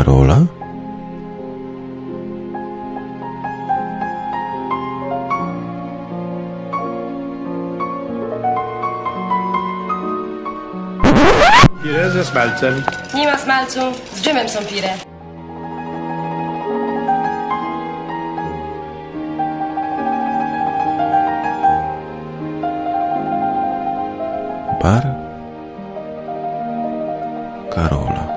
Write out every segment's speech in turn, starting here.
Karola? Pire ze smalcem. Nie ma smalcu, z dżemem są pire. Bar Karola.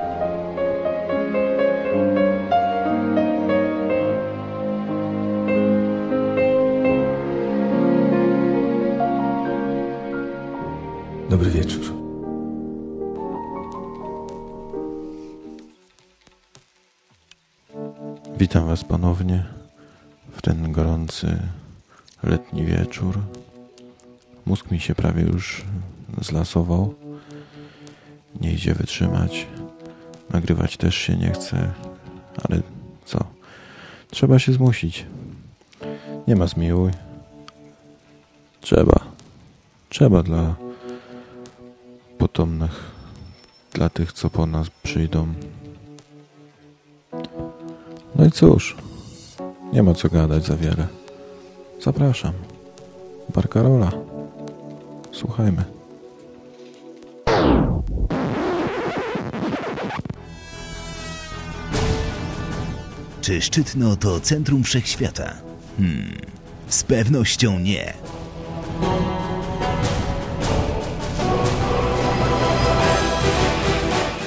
Dobry wieczór. Witam Was ponownie w ten gorący letni wieczór. Mózg mi się prawie już zlasował. Nie idzie wytrzymać. Nagrywać też się nie chce, ale co? Trzeba się zmusić. Nie ma zmiłuj. Trzeba. Trzeba dla potomnych, dla tych, co po nas przyjdą. No i cóż, nie ma co gadać za wiele. Zapraszam. Bar Karola. Słuchajmy. Czy Szczytno to centrum wszechświata? Hmm, z pewnością nie.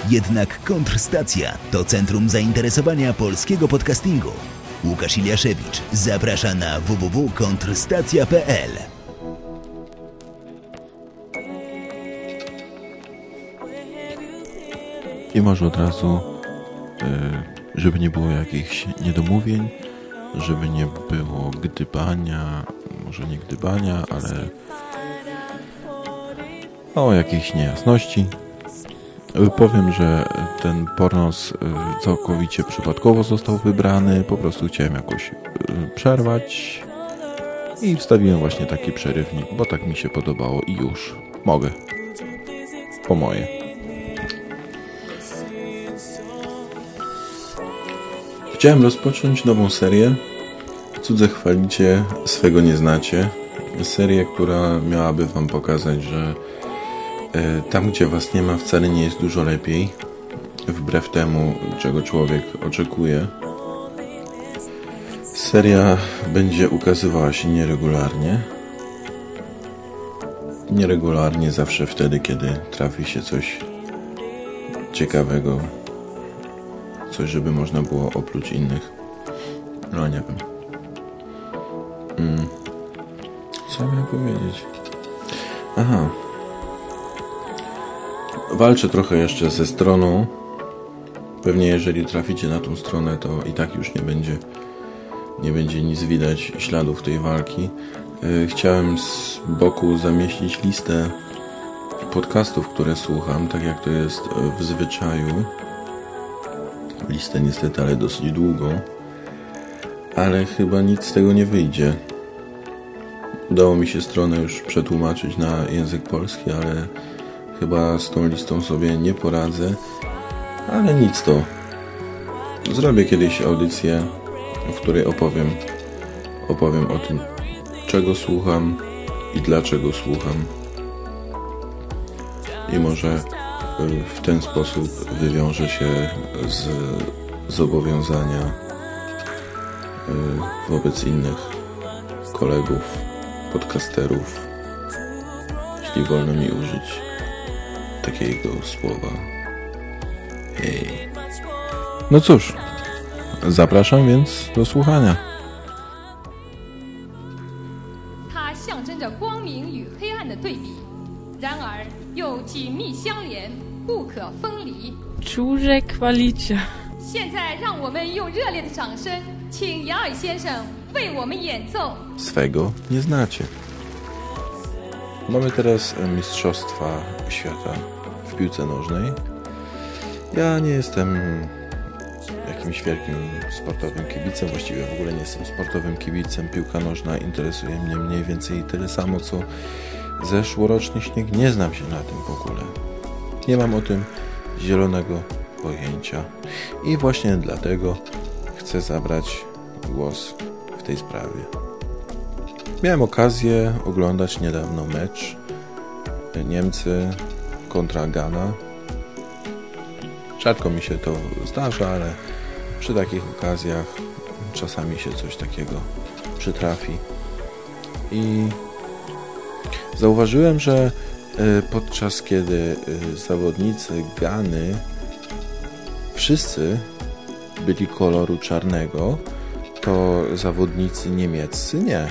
Jednak kontrstacja to centrum zainteresowania polskiego podcastingu. Łukasz Iliaszewicz zaprasza na www.kontrstacja.pl. I może od razu, y, żeby nie było jakichś niedomówień, żeby nie było gdybania, może nie gdybania, ale o jakichś niejasności. Y, Powiem, że ten pornos y, całkowicie przypadkowo został wybrany. Po prostu chciałem jakoś y, przerwać i wstawiłem właśnie taki przerywnik, bo tak mi się podobało i już mogę. Po moje. Chciałem rozpocząć nową serię. Cudze chwalicie, swego nie znacie. Serię, która miałaby Wam pokazać, że e, tam, gdzie Was nie ma, wcale nie jest dużo lepiej. Wbrew temu, czego człowiek oczekuje. Seria będzie ukazywała się nieregularnie. Nieregularnie zawsze wtedy, kiedy trafi się coś ciekawego, coś, żeby można było oprócz innych. No nie wiem. Mm. Co miałem powiedzieć? Aha. Walczę trochę jeszcze ze stroną. Pewnie jeżeli traficie na tą stronę, to i tak już nie będzie nie będzie nic widać śladów tej walki. Yy, Chciałem z boku zamieścić listę podcastów, które słucham, tak jak to jest w zwyczaju listę niestety, ale dosyć długą. Ale chyba nic z tego nie wyjdzie. Udało mi się stronę już przetłumaczyć na język polski, ale chyba z tą listą sobie nie poradzę. Ale nic to. Zrobię kiedyś audycję, w której opowiem, opowiem o tym, czego słucham i dlaczego słucham. I może w ten sposób wywiąże się z zobowiązania y, wobec innych kolegów, podcasterów, jeśli wolno mi użyć takiego słowa. Hej. No cóż, zapraszam więc do słuchania. 它象征着光明与黑暗的对比，然而又紧密相连，不可分离。 Czuże kwalicie. 现在，让我们用热烈的掌声，请杨尔先生为我们演奏。 Swego nie znacie. Mamy teraz e, Mistrzostwa Świata w piłce nożnej. Ja nie jestem jakimś wielkim sportowym kibicem, właściwie w ogóle nie jestem sportowym kibicem. Piłka nożna interesuje mnie mniej więcej tyle samo, co zeszłoroczny śnieg. Nie znam się na tym w ogóle. Nie mam o tym zielonego pojęcia. I właśnie dlatego chcę zabrać głos w tej sprawie. Miałem okazję oglądać niedawno mecz Niemcy kontra Ghana. Rzadko mi się to zdarza, ale przy takich okazjach czasami się coś takiego przytrafi. I zauważyłem, że e, podczas kiedy e, zawodnicy Gany wszyscy byli koloru czarnego, to zawodnicy niemieccy nie.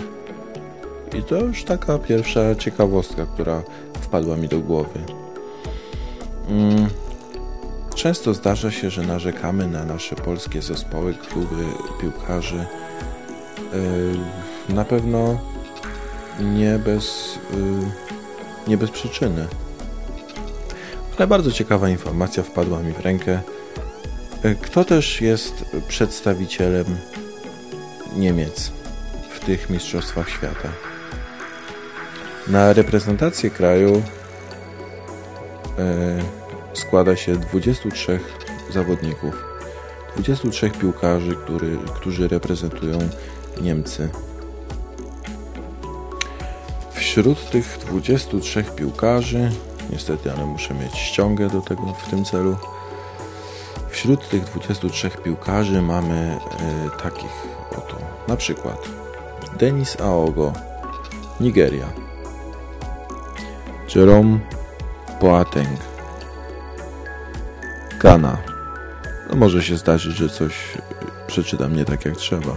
I to już taka pierwsza ciekawostka, która wpadła mi do głowy. Mm. Często zdarza się, że narzekamy na nasze polskie zespoły, kluby piłkarzy. Na pewno nie bez, yy, nie bez przyczyny. Ale bardzo ciekawa informacja wpadła mi w rękę. Yy, kto też jest przedstawicielem Niemiec w tych Mistrzostwach Świata? Na reprezentację kraju składa się 23 zawodników, 23 piłkarzy, który, którzy reprezentują Niemcy. Wśród tych 23 piłkarzy, niestety, ale muszę mieć ściągę do tego w tym celu. Wśród tych 23 piłkarzy mamy y, takich oto, na przykład Denis Aogo, Nigeria, Jerome Boateng, Ghana. No może się zdarzyć, że coś przeczytam nie tak jak trzeba.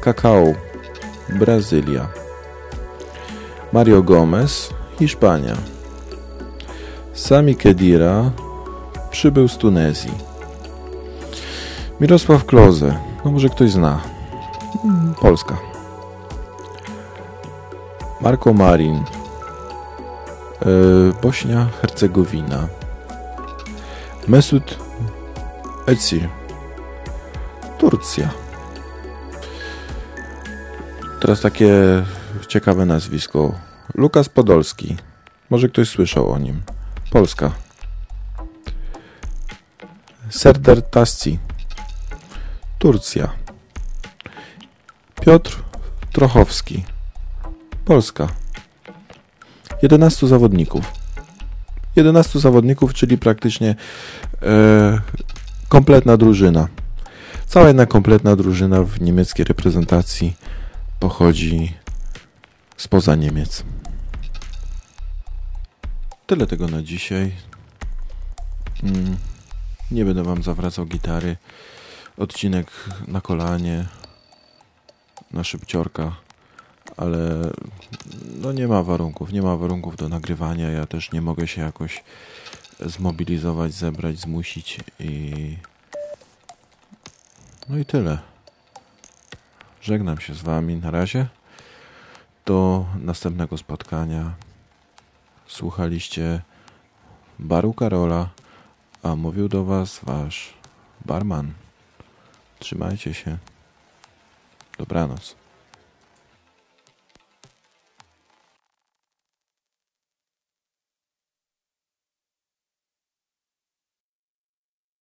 Kakao, Brazylia. Mario Gomez, Hiszpania. Sami Kedira przybył z Tunezji. Mirosław Kloze, no może ktoś zna. Polska. Marco Marin, Bośnia, Hercegowina. Mesut Özil, Turcja. Teraz takie ciekawe nazwisko. Lukas Podolski. Może ktoś słyszał o nim. Polska. Serdar Tasci. Turcja. Piotr Trochowski. Polska. 11 zawodników. 11 zawodników, czyli praktycznie e, kompletna drużyna. Cała jedna kompletna drużyna w niemieckiej reprezentacji pochodzi spoza Niemiec. Tyle tego na dzisiaj. Mm, nie będę wam zawracał gitary. Odcinek na kolanie, na szybciorka, ale no nie ma warunków, nie ma warunków do nagrywania. Ja też nie mogę się jakoś zmobilizować, zebrać, zmusić i no i tyle. Żegnam się z wami na razie. Do następnego spotkania. Słuchaliście Baru Karola, a mówił do was wasz barman. Trzymajcie się. Dobranoc.